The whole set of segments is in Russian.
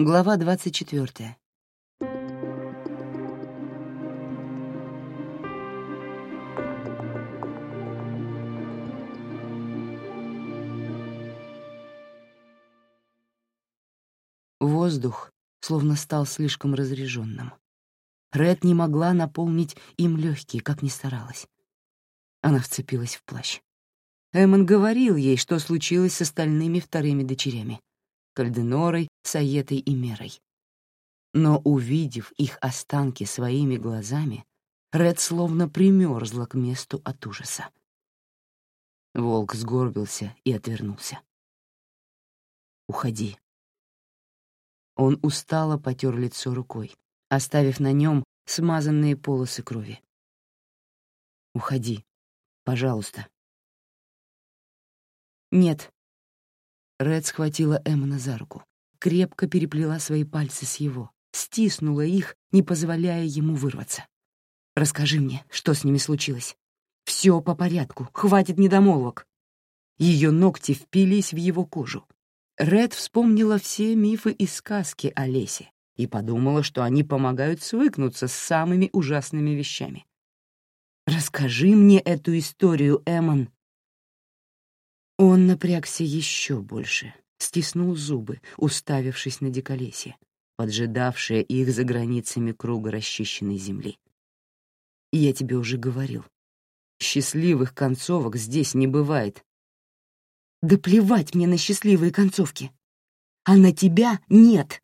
Глава 24. Воздух словно стал слишком разреженным. Ред не могла наполнить им легкие, как ни старалась. Она вцепилась в плащ. Эммон говорил ей, что случилось с остальными вторыми дочерями — Кальденорой, Саетой и Мерой. Но, увидев их останки своими глазами, Ред словно примерзла к месту от ужаса. Волк сгорбился и отвернулся. «Уходи». Он устало потер лицо рукой, оставив на нем смазанные полосы крови. «Уходи, пожалуйста». «Нет». Ред схватила Эммона за руку, крепко переплела свои пальцы с его, стиснула их, не позволяя ему вырваться. «Расскажи мне, что с ними случилось. Все по порядку, хватит недомолвок». Ее ногти впились в его кожу. Ред вспомнила все мифы и сказки о лесе и подумала, что они помогают свыкнуться с самыми ужасными вещами. «Расскажи мне эту историю, Эммон», он напрягся еще больше, стиснул зубы, уставившись на диколесье, поджидавшее их за границами круга расчищенной земли. «Я тебе уже говорил, счастливых концовок здесь не бывает». «Да плевать мне на счастливые концовки! А на тебя нет!»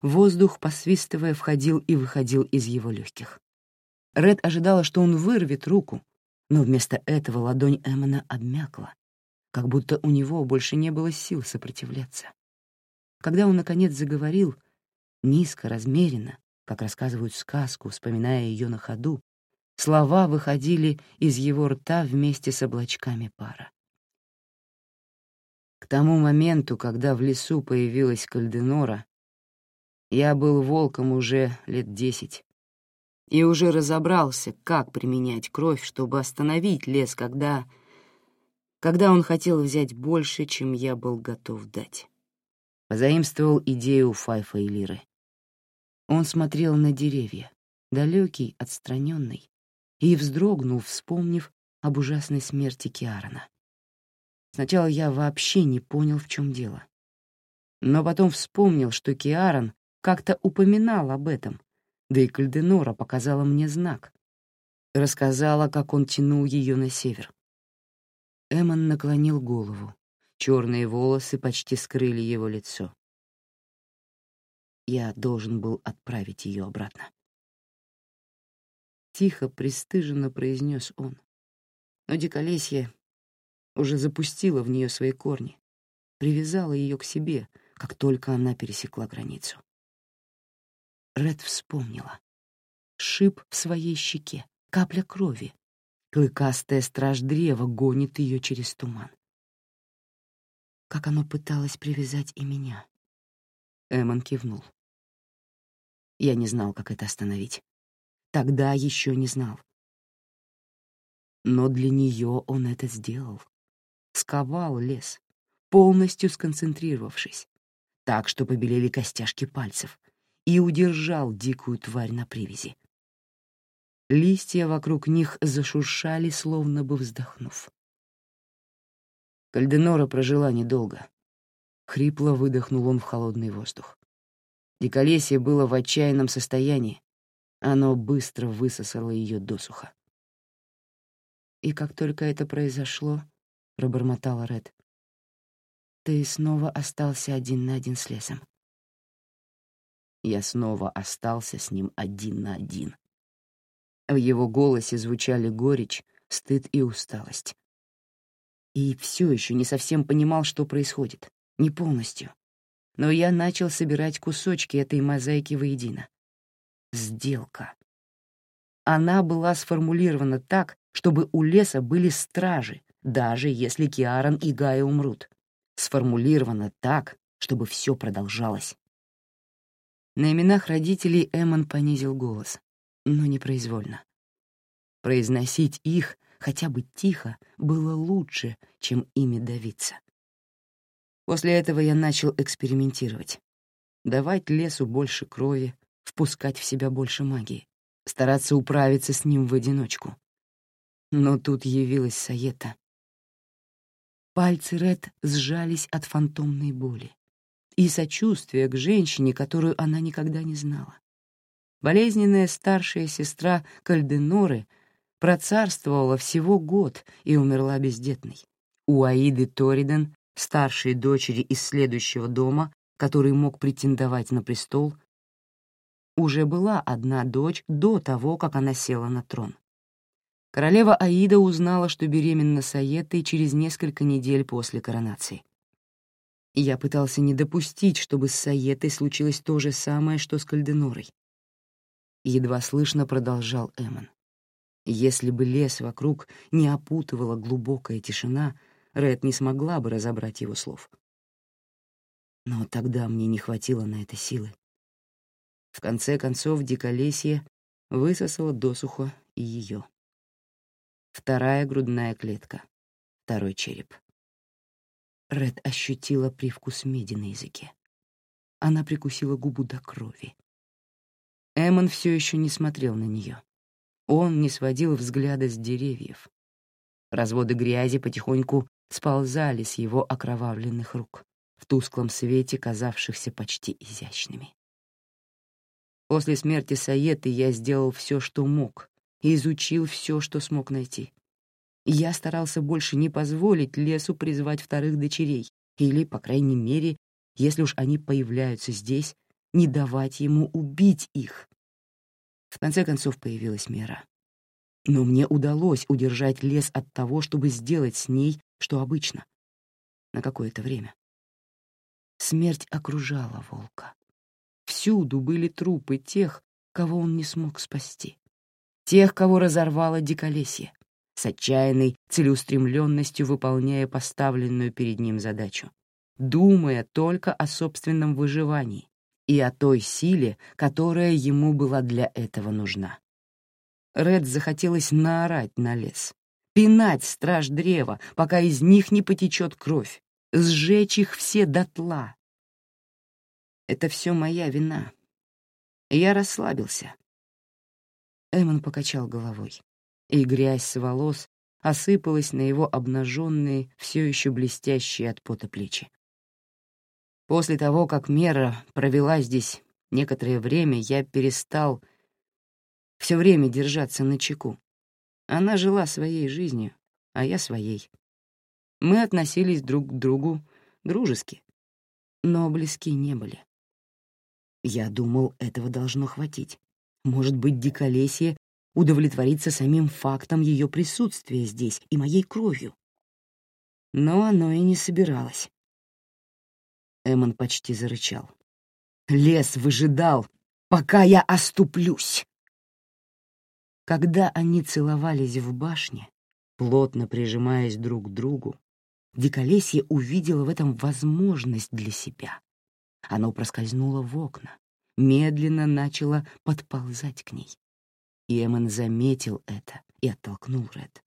Воздух, посвистывая, входил и выходил из его легких. Ред ожидала, что он вырвет руку, но вместо этого ладонь Эммона обмякла, как будто у него больше не было сил сопротивляться. Когда он, наконец, заговорил, низко, размеренно, как рассказывают сказку, вспоминая ее на ходу, слова выходили из его рта вместе с облачками пара. К тому моменту, когда в лесу появилась Кальденора, я был волком уже лет десять и уже разобрался, как применять кровь, чтобы остановить лес, когда... когда он хотел взять больше, чем я был готов дать. Позаимствовал идею Файфа и Лиры. Он смотрел на деревья, далекий, отстраненный, и вздрогнул, вспомнив об ужасной смерти Киарона. Сначала я вообще не понял, в чем дело. Но потом вспомнил, что Киарон как-то упоминал об этом, да и Кальденора показала мне знак. Рассказала, как он тянул ее на север. Эммон наклонил голову. Черные волосы почти скрыли его лицо. Я должен был отправить ее обратно. Тихо, пристыженно произнес он. Но диколесье уже запустило в нее свои корни, привязало ее к себе, как только она пересекла границу. Ред вспомнила. Шип в своей щеке, капля крови. Клыкастая страж древа гонит ее через туман. Как оно пыталось привязать и меня. Эмон кивнул. Я не знал, как это остановить. Тогда еще не знал. Но для нее он это сделал. Сковал лес, полностью сконцентрировавшись, так, что побелели костяшки пальцев, и удержал дикую тварь на привязи. Листья вокруг них зашуршали, словно бы вздохнув. Кальденора прожила недолго. Хрипло выдохнул он в холодный воздух. Диколесье было в отчаянном состоянии. Оно быстро высосало ее досуха. «И как только это произошло, — пробормотала Ред, — ты снова остался один на один с лесом я снова остался с ним один на один. В его голосе звучали горечь, стыд и усталость. И все еще не совсем понимал, что происходит, не полностью. Но я начал собирать кусочки этой мозаики воедино. Сделка. Она была сформулирована так, чтобы у леса были стражи, даже если Киарон и Гая умрут. Сформулирована так, чтобы все продолжалось. На именах родителей Эммон понизил голос, но непроизвольно. Произносить их хотя бы тихо было лучше, чем ими давиться. После этого я начал экспериментировать, давать лесу больше крови, впускать в себя больше магии, стараться управиться с ним в одиночку. Но тут явилась Саета. Пальцы Ред сжались от фантомной боли и сочувствия к женщине, которую она никогда не знала. Болезненная старшая сестра Кальденоры процарствовала всего год и умерла бездетной. У Аиды Ториден, старшей дочери из следующего дома, который мог претендовать на престол, уже была одна дочь до того, как она села на трон. Королева Аида узнала, что беременна Саетой через несколько недель после коронации. Я пытался не допустить, чтобы с Саетой случилось то же самое, что с Кальденорой. Едва слышно продолжал Эмон. Если бы лес вокруг не опутывала глубокая тишина, Ред не смогла бы разобрать его слов. Но тогда мне не хватило на это силы. В конце концов, диколесье высосало досуха и ее. Вторая грудная клетка, второй череп. Ред ощутила привкус меди на языке. Она прикусила губу до крови. Эмон все еще не смотрел на нее. Он не сводил взгляда с деревьев. Разводы грязи потихоньку сползали с его окровавленных рук, в тусклом свете казавшихся почти изящными. После смерти Саеты я сделал все, что мог, и изучил все, что смог найти. Я старался больше не позволить лесу призвать вторых дочерей, или, по крайней мере, если уж они появляются здесь, не давать ему убить их. В конце концов появилась мера. Но мне удалось удержать лес от того, чтобы сделать с ней, что обычно, на какое-то время. Смерть окружала волка. Всюду были трупы тех, кого он не смог спасти. Тех, кого разорвало диколесье, с отчаянной целеустремленностью выполняя поставленную перед ним задачу, думая только о собственном выживании и о той силе, которая ему была для этого нужна. Ред захотелось наорать на лес, пинать страж древа, пока из них не потечет кровь, сжечь их все дотла, это все моя вина. Я расслабился. Эмон покачал головой, и грязь с волос осыпалась на его обнаженные, все еще блестящие от пота плечи. После того, как Мера провела здесь некоторое время, я перестал все время держаться на чеку. Она жила своей жизнью, а я своей. Мы относились друг к другу дружески, но близки не были. Я думал, этого должно хватить. Может быть, диколесье удовлетворится самим фактом ее присутствия здесь и моей кровью. Но оно и не собиралось. Эмон почти зарычал. Лес выжидал, пока я оступлюсь. Когда они целовались в башне, плотно прижимаясь друг к другу, Диколесье увидело в этом возможность для себя. Оно проскользнуло в окна, медленно начало подползать к ней. И Эммон заметил это и оттолкнул Ред.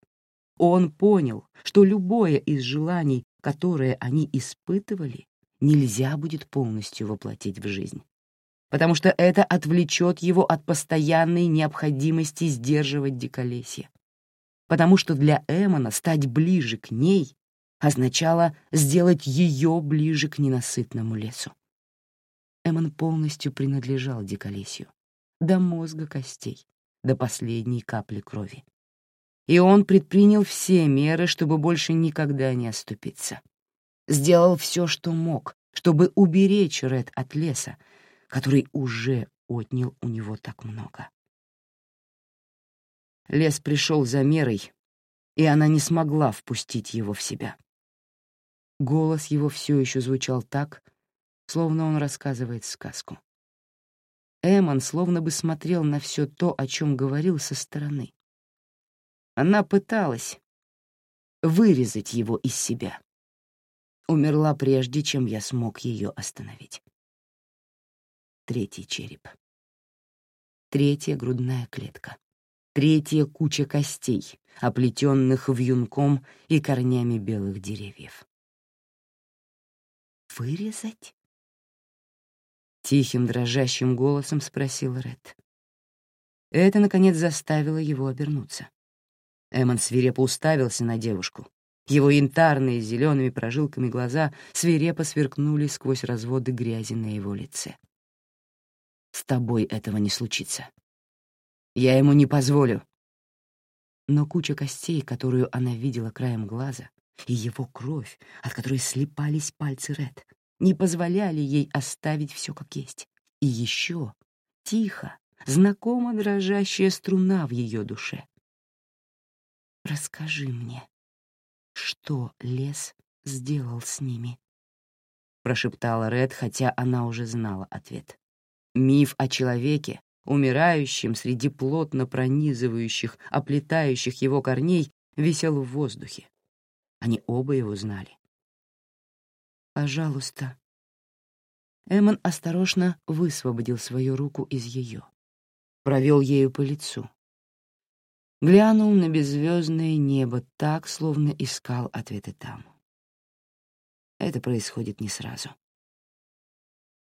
Он понял, что любое из желаний, которые они испытывали, нельзя будет полностью воплотить в жизнь, потому что это отвлечет его от постоянной необходимости сдерживать диколесье. Потому что для Эммона стать ближе к ней означало сделать ее ближе к ненасытному лесу. Эмон полностью принадлежал Диколесью, до мозга костей, до последней капли крови. И он предпринял все меры, чтобы больше никогда не оступиться. Сделал все, что мог, чтобы уберечь Ред от леса, который уже отнял у него так много. Лес пришел за мерой, и она не смогла впустить его в себя. Голос его все еще звучал так, словно он рассказывает сказку. Эмон словно бы смотрел на все то, о чем говорил со стороны. Она пыталась вырезать его из себя. Умерла прежде, чем я смог ее остановить. Третий череп. Третья грудная клетка. Третья куча костей, оплетенных вьюнком и корнями белых деревьев. Вырезать? Тихим, дрожащим голосом спросил Ред. Это, наконец, заставило его обернуться. Эммон свирепо уставился на девушку. Его янтарные с зелеными прожилками глаза свирепо сверкнули сквозь разводы грязи на его лице. «С тобой этого не случится. Я ему не позволю». Но куча костей, которую она видела краем глаза, и его кровь, от которой слипались пальцы Ред, не позволяли ей оставить все как есть. И еще тихо, знакомо дрожащая струна в ее душе. «Расскажи мне, что лес сделал с ними?» прошептала Ред, хотя она уже знала ответ. Миф о человеке, умирающем среди плотно пронизывающих, оплетающих его корней, висел в воздухе. Они оба его знали. «Пожалуйста». Эммон осторожно высвободил свою руку из ее, провел ею по лицу. Глянул на беззвездное небо так, словно искал ответы там. Это происходит не сразу.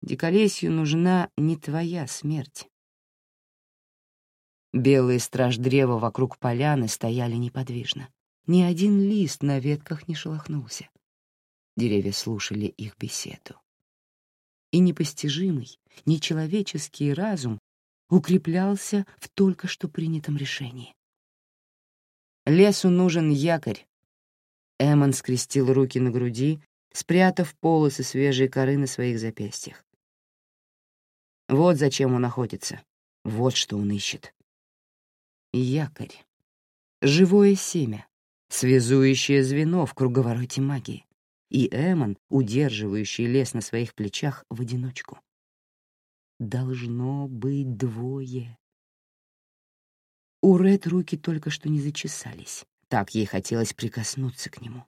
Диколесью нужна не твоя смерть. Белые страж древа вокруг поляны стояли неподвижно. Ни один лист на ветках не шелохнулся. Деревья слушали их беседу. И непостижимый, нечеловеческий разум укреплялся в только что принятом решении. Лесу нужен якорь. Эмон скрестил руки на груди, спрятав полосы свежей коры на своих запястьях. Вот зачем он охотится. Вот что он ищет. Якорь. Живое семя, связующее звено в круговороте магии и Эмон, удерживающий лес на своих плечах в одиночку. Должно быть двое. У Ред руки только что не зачесались. Так ей хотелось прикоснуться к нему.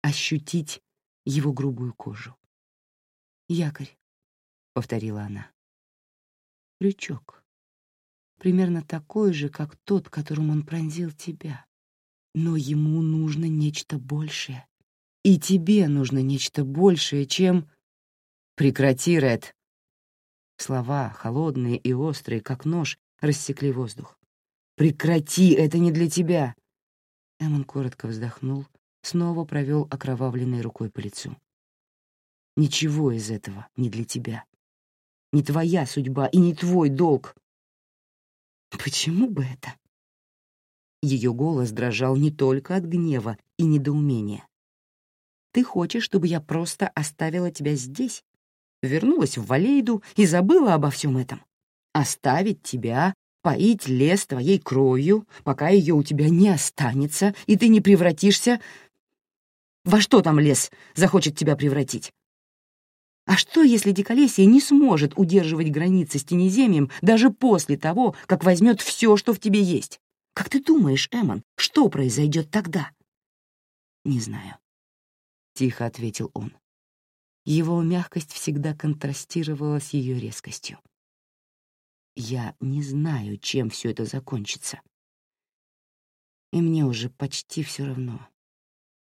Ощутить его грубую кожу. «Якорь», — повторила она. «Крючок. Примерно такой же, как тот, которым он пронзил тебя. Но ему нужно нечто большее. И тебе нужно нечто большее, чем... Прекрати, Ред. Слова, холодные и острые, как нож, рассекли воздух. Прекрати, это не для тебя. Эмон коротко вздохнул, снова провел окровавленной рукой по лицу. Ничего из этого не для тебя. Не твоя судьба и не твой долг. Почему бы это? Ее голос дрожал не только от гнева и недоумения. Ты хочешь, чтобы я просто оставила тебя здесь? Вернулась в Валейду и забыла обо всем этом? Оставить тебя, поить лес твоей кровью, пока ее у тебя не останется, и ты не превратишься... Во что там лес захочет тебя превратить? А что, если диколесье не сможет удерживать границы с тенеземьем даже после того, как возьмет все, что в тебе есть? Как ты думаешь, Эмон, что произойдет тогда? Не знаю. — тихо ответил он. Его мягкость всегда контрастировала с ее резкостью. «Я не знаю, чем все это закончится. И мне уже почти все равно.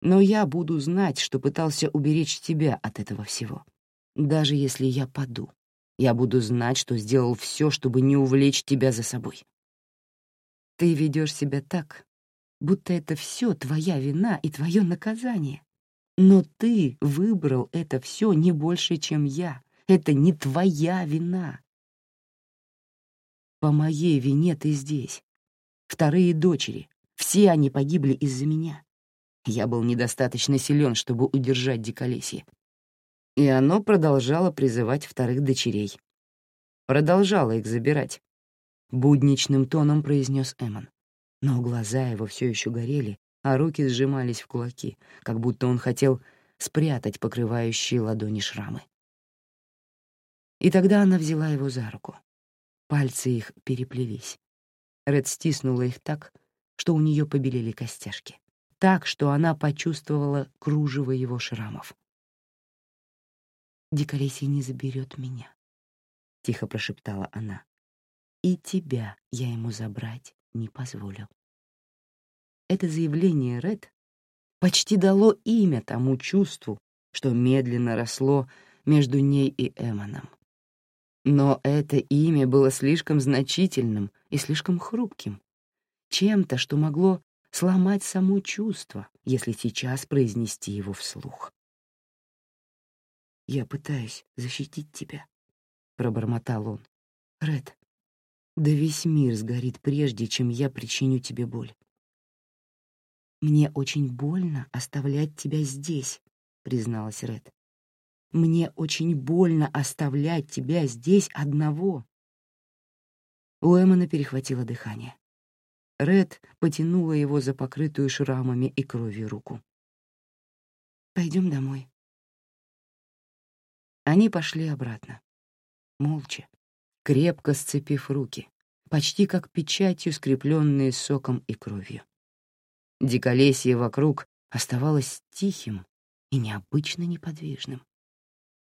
Но я буду знать, что пытался уберечь тебя от этого всего. Даже если я паду, я буду знать, что сделал все, чтобы не увлечь тебя за собой. Ты ведешь себя так, будто это все твоя вина и твое наказание. Но ты выбрал это все не больше, чем я. Это не твоя вина. По моей вине ты здесь. Вторые дочери. Все они погибли из-за меня. Я был недостаточно силен, чтобы удержать диколесье. И оно продолжало призывать вторых дочерей. Продолжало их забирать. Будничным тоном произнес Эмон. Но глаза его все еще горели, а руки сжимались в кулаки, как будто он хотел спрятать покрывающие ладони шрамы. И тогда она взяла его за руку. Пальцы их переплелись. Ред стиснула их так, что у нее побелели костяшки. Так, что она почувствовала кружево его шрамов. «Диколесий не заберет меня», — тихо прошептала она. «И тебя я ему забрать не позволю». Это заявление Ред почти дало имя тому чувству, что медленно росло между ней и Эмоном. Но это имя было слишком значительным и слишком хрупким, чем-то, что могло сломать само чувство, если сейчас произнести его вслух. «Я пытаюсь защитить тебя», — пробормотал он. «Ред, да весь мир сгорит прежде, чем я причиню тебе боль. Мне очень больно оставлять тебя здесь, призналась Ред. Мне очень больно оставлять тебя здесь одного. У Эммона перехватило дыхание. Ред потянула его за покрытую шрамами и кровью руку. Пойдем домой. Они пошли обратно, молча, крепко сцепив руки, почти как печатью, скрепленные соком и кровью. Диколесье вокруг оставалось тихим и необычно неподвижным.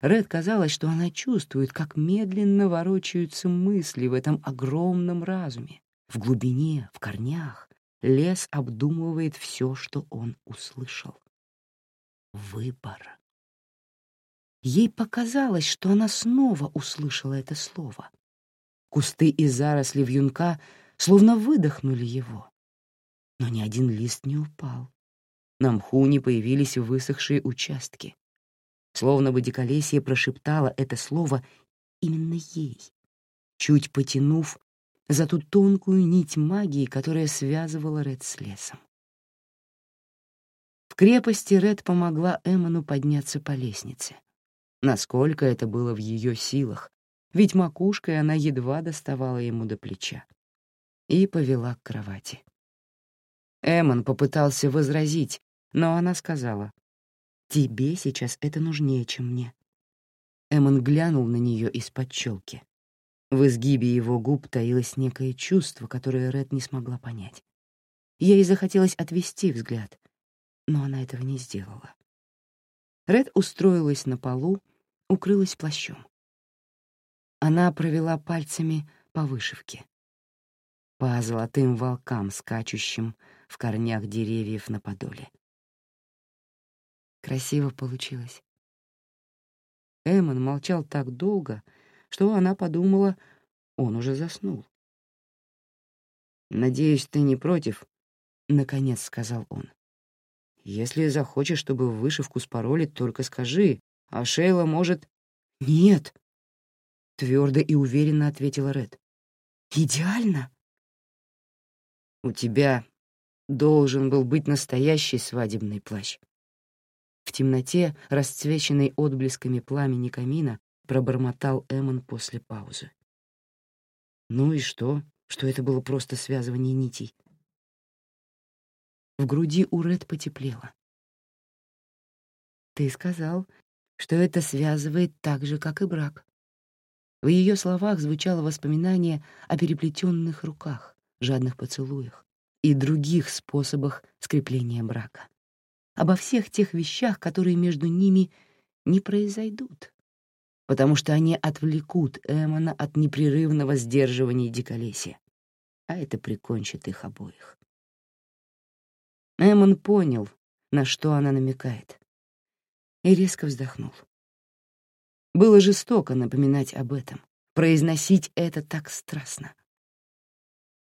Ред казалось, что она чувствует, как медленно ворочаются мысли в этом огромном разуме. В глубине, в корнях, лес обдумывает все, что он услышал. Выбор. Ей показалось, что она снова услышала это слово. Кусты и заросли вьюнка словно выдохнули его. Но ни один лист не упал. На мху не появились высохшие участки. Словно бы диколесье прошептало это слово именно ей, чуть потянув за ту тонкую нить магии, которая связывала Ред с лесом. В крепости Ред помогла Эмону подняться по лестнице. Насколько это было в ее силах, ведь макушкой она едва доставала ему до плеча. И повела к кровати. Эмон попытался возразить, но она сказала, «Тебе сейчас это нужнее, чем мне». Эмон глянул на нее из-под челки. В изгибе его губ таилось некое чувство, которое Ред не смогла понять. Ей захотелось отвести взгляд, но она этого не сделала. Ред устроилась на полу, укрылась плащом. Она провела пальцами по вышивке. По золотым волкам, скачущим в корнях деревьев на подоле. Красиво получилось. Эммон молчал так долго, что она подумала, он уже заснул. «Надеюсь, ты не против?» — наконец сказал он. «Если захочешь, чтобы вышивку спороли, только скажи, а Шейла может...» «Нет!» — твердо и уверенно ответила Ред. «Идеально!» «У тебя должен был быть настоящий свадебный плащ». В темноте, расцвеченной отблесками пламени камина, пробормотал Эмон после паузы. «Ну и что, что это было просто связывание нитей?» В груди у Ред потеплело. «Ты сказал, что это связывает так же, как и брак». В ее словах звучало воспоминание о переплетенных руках, жадных поцелуях и других способах скрепления брака. Обо всех тех вещах, которые между ними не произойдут, потому что они отвлекут Эмона от непрерывного сдерживания диколесия, а это прикончит их обоих. Эмон понял, на что она намекает, и резко вздохнул. Было жестоко напоминать об этом, произносить это так страстно.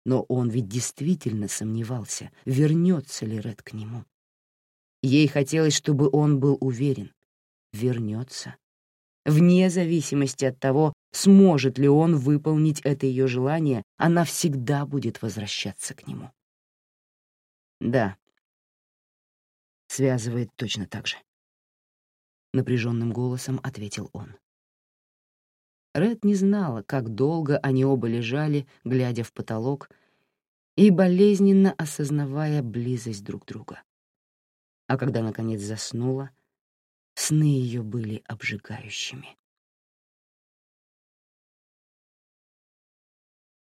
Но он ведь действительно сомневался, вернется ли Ред к нему. Ей хотелось, чтобы он был уверен, вернется, вне зависимости от того, сможет ли он выполнить это ее желание, она всегда будет возвращаться к нему. Да, связывает точно так же. — напряженным голосом ответил он. Ред не знала, как долго они оба лежали, глядя в потолок и болезненно осознавая близость друг друга. А когда, наконец, заснула, сны ее были обжигающими.